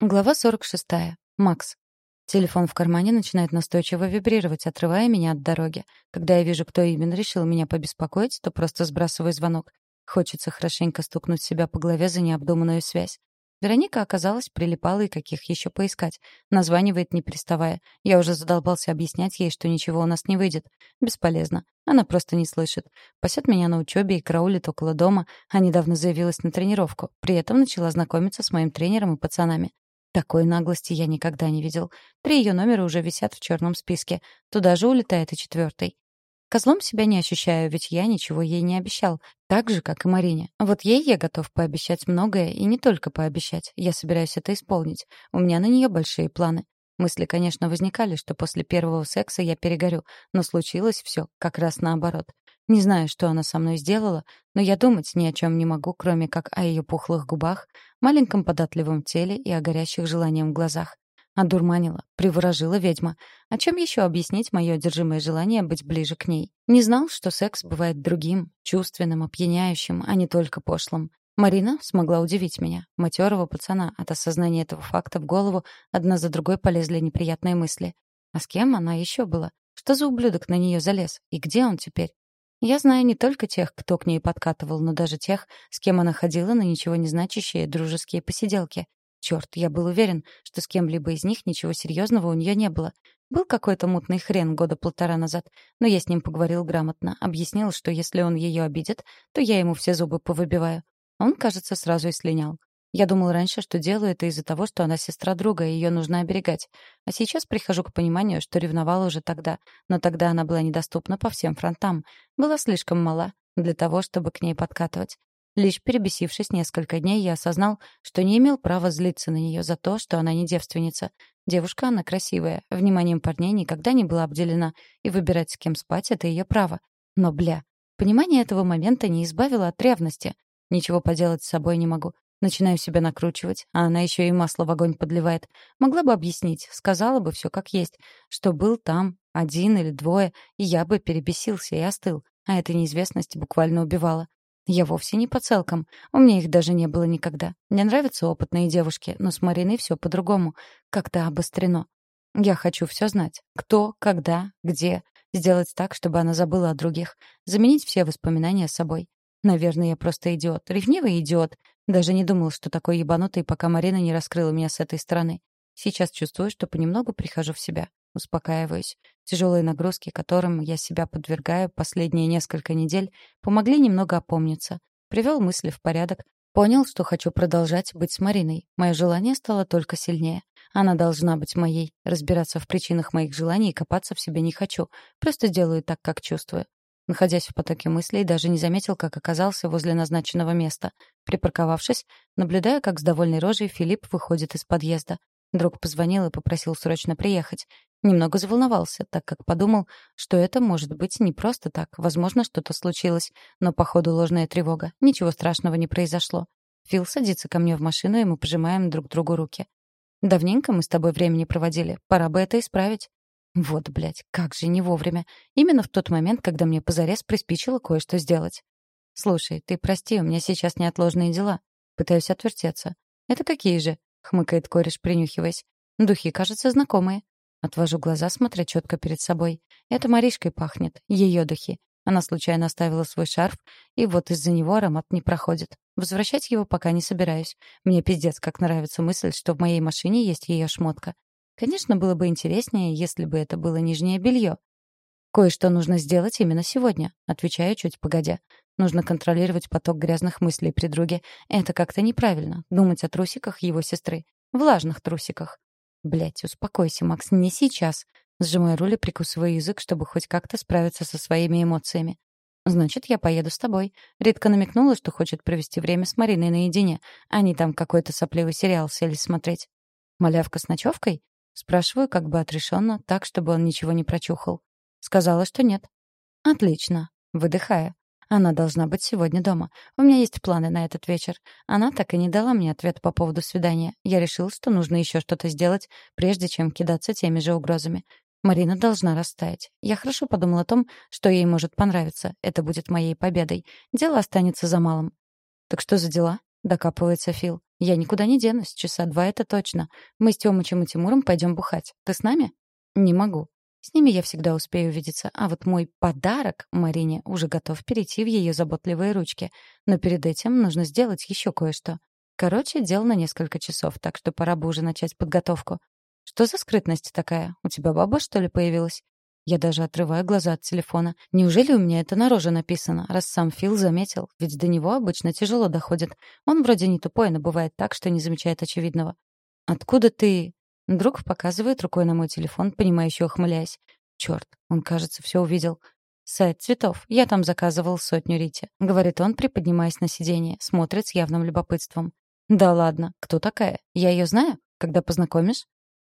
Глава 46. Макс. Телефон в кармане начинает настойчиво вибрировать, отрывая меня от дороги. Когда я вижу, кто именно решил меня побеспокоить, то просто сбрасываю звонок. Хочется хорошенько стукнуть себя по голове за необдуманную связь. Вероника оказалась прилипала и каких еще поискать. Названивает, не переставая. Я уже задолбался объяснять ей, что ничего у нас не выйдет. Бесполезно. Она просто не слышит. Пасет меня на учебе и караулит около дома, а недавно заявилась на тренировку. При этом начала знакомиться с моим тренером и пацанами. Такой наглости я никогда не видел. Три ее номера уже висят в черном списке. Туда же улетает и четвертый. Козлом себя не ощущаю, ведь я ничего ей не обещал. Так же, как и Марине. Вот ей я готов пообещать многое, и не только пообещать. Я собираюсь это исполнить. У меня на нее большие планы. Мысли, конечно, возникали, что после первого секса я перегорю, но случилось все как раз наоборот. Не знаю, что она со мной сделала, но я думать ни о чем не могу, кроме как о ее пухлых губах, маленьком податливом теле и о горящих желанием глазах. Одурманила, приворожила ведьма. О чем еще объяснить мое одержимое желание быть ближе к ней? Не знал, что секс бывает другим, чувственным, опьяняющим, а не только пошлым. Марина смогла удивить меня, матерого пацана. От осознания этого факта в голову одна за другой полезли неприятные мысли. А с кем она еще была? Что за ублюдок на нее залез? И где он теперь? Я знаю не только тех, кто к ней подкатывал, но даже тех, с кем она ходила на ничего не значащие дружеские посиделки. Черт, я был уверен, что с кем-либо из них ничего серьезного у нее не было. Был какой-то мутный хрен года полтора назад, но я с ним поговорил грамотно, объяснил, что если он ее обидит, то я ему все зубы повыбиваю. Он, кажется, сразу и слинял. Я думал раньше, что делаю это из-за того, что она сестра друга, и ее нужно оберегать. А сейчас прихожу к пониманию, что ревновала уже тогда. Но тогда она была недоступна по всем фронтам. Была слишком мала для того, чтобы к ней подкатывать. Лишь перебесившись несколько дней, я осознал, что не имел права злиться на нее за то, что она не девственница. Девушка она красивая, вниманием парней никогда не была обделена, и выбирать, с кем спать — это ее право. Но, бля, понимание этого момента не избавило от ревности. Ничего поделать с собой не могу. Начинаю себя накручивать, а она еще и масло в огонь подливает. Могла бы объяснить, сказала бы все как есть, что был там один или двое, и я бы перебесился и остыл, а эта неизвестность буквально убивала. Я вовсе не по целкам, у меня их даже не было никогда. Мне нравятся опытные девушки, но с Мариной все по-другому, как-то обострено. Я хочу все знать. Кто, когда, где. Сделать так, чтобы она забыла о других. Заменить все воспоминания собой. Наверное, я просто идиот. Ревнивый идиот. Даже не думал, что такой ебанутый, пока Марина не раскрыла меня с этой стороны. Сейчас чувствую, что понемногу прихожу в себя. Успокаиваюсь. Тяжелые нагрузки, которым я себя подвергаю последние несколько недель, помогли немного опомниться. Привел мысли в порядок. Понял, что хочу продолжать быть с Мариной. Мое желание стало только сильнее. Она должна быть моей. Разбираться в причинах моих желаний и копаться в себе не хочу. Просто делаю так, как чувствую. Находясь в потоке мыслей, даже не заметил, как оказался возле назначенного места. Припарковавшись, наблюдая, как с довольной рожей Филипп выходит из подъезда. Друг позвонил и попросил срочно приехать. Немного заволновался, так как подумал, что это может быть не просто так. Возможно, что-то случилось, но, походу, ложная тревога. Ничего страшного не произошло. Фил садится ко мне в машину, и мы пожимаем друг другу руки. «Давненько мы с тобой времени проводили. Пора бы это исправить». Вот, блядь, как же не вовремя. Именно в тот момент, когда мне позарез приспичило кое-что сделать. «Слушай, ты прости, у меня сейчас неотложные дела». Пытаюсь отвертеться. «Это какие же?» — хмыкает кореш, принюхиваясь. «Духи, кажется, знакомые». Отвожу глаза, смотря четко перед собой. Это Маришкой пахнет, ее духи. Она случайно оставила свой шарф, и вот из-за него аромат не проходит. Возвращать его пока не собираюсь. Мне пиздец как нравится мысль, что в моей машине есть ее шмотка. Конечно, было бы интереснее, если бы это было нижнее белье. Кое-что нужно сделать именно сегодня, отвечаю чуть погодя. Нужно контролировать поток грязных мыслей при друге. Это как-то неправильно думать о трусиках его сестры, влажных трусиках. Блять, успокойся, Макс, не сейчас. Сжимаю руль и прикусываю язык, чтобы хоть как-то справиться со своими эмоциями. Значит, я поеду с тобой. Ритка намекнула, что хочет провести время с Мариной наедине. Они там какой-то сопливый сериал сели смотреть. Малявка с ночевкой? Спрашиваю как бы отрешенно, так, чтобы он ничего не прочухал. Сказала, что нет. Отлично. Выдыхая. Она должна быть сегодня дома. У меня есть планы на этот вечер. Она так и не дала мне ответ по поводу свидания. Я решил, что нужно еще что-то сделать, прежде чем кидаться теми же угрозами. Марина должна растаять. Я хорошо подумал о том, что ей может понравиться. Это будет моей победой. Дело останется за малым. Так что за дела? Докапывается Фил. «Я никуда не денусь, часа два это точно. Мы с Тёмычем и Тимуром пойдем бухать. Ты с нами?» «Не могу. С ними я всегда успею увидеться, а вот мой подарок Марине уже готов перейти в ее заботливые ручки. Но перед этим нужно сделать еще кое-что. Короче, дел на несколько часов, так что пора бы уже начать подготовку. Что за скрытность такая? У тебя баба, что ли, появилась? Я даже отрываю глаза от телефона. Неужели у меня это на роже написано, раз сам Фил заметил? Ведь до него обычно тяжело доходит. Он вроде не тупой, но бывает так, что не замечает очевидного. «Откуда ты...» Друг показывает рукой на мой телефон, понимающе ухмыляясь. Черт, он, кажется, все увидел. «Сайт цветов. Я там заказывал сотню Рите», — говорит он, приподнимаясь на сиденье, смотрит с явным любопытством. «Да ладно. Кто такая? Я ее знаю? Когда познакомишь?»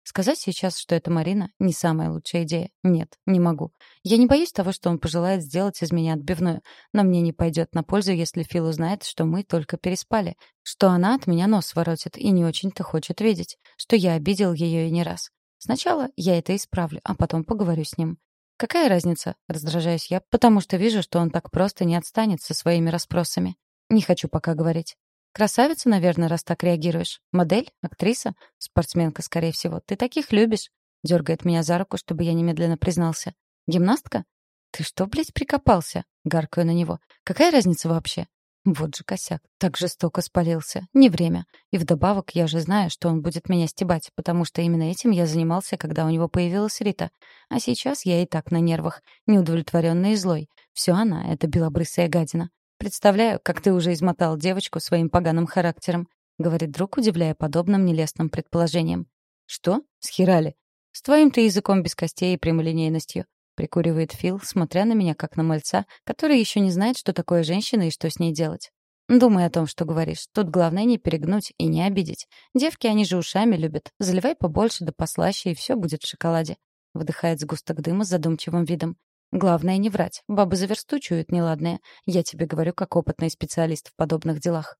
Сказать сейчас, что это Марина, не самая лучшая идея. Нет, не могу. Я не боюсь того, что он пожелает сделать из меня отбивную, но мне не пойдет на пользу, если Фил узнает, что мы только переспали, что она от меня нос воротит и не очень-то хочет видеть, что я обидел ее и не раз. Сначала я это исправлю, а потом поговорю с ним. Какая разница? Раздражаюсь я, потому что вижу, что он так просто не отстанет со своими расспросами. Не хочу пока говорить. Красавица, наверное, раз так реагируешь. Модель? Актриса? Спортсменка, скорее всего. Ты таких любишь. Дергает меня за руку, чтобы я немедленно признался. Гимнастка? Ты что, блядь, прикопался? Гаркаю на него. Какая разница вообще? Вот же косяк. Так жестоко спалился. Не время. И вдобавок я же знаю, что он будет меня стебать, потому что именно этим я занимался, когда у него появилась Рита. А сейчас я и так на нервах, неудовлетворенный и злой. Все она, эта белобрысая гадина. Представляю, как ты уже измотал девочку своим поганым характером, говорит друг, удивляя подобным нелестным предположением. Что? Схерали? С твоим-то языком без костей и прямолинейностью. Прикуривает Фил, смотря на меня как на мальца, который еще не знает, что такое женщина и что с ней делать. Думай о том, что говоришь. Тут главное не перегнуть и не обидеть. Девки, они же ушами любят. Заливай побольше да послаще, и все будет в шоколаде. Выдыхает сгусток дыма с задумчивым видом. Главное не врать. Бабы за версту чуют неладное. Я тебе говорю как опытный специалист в подобных делах.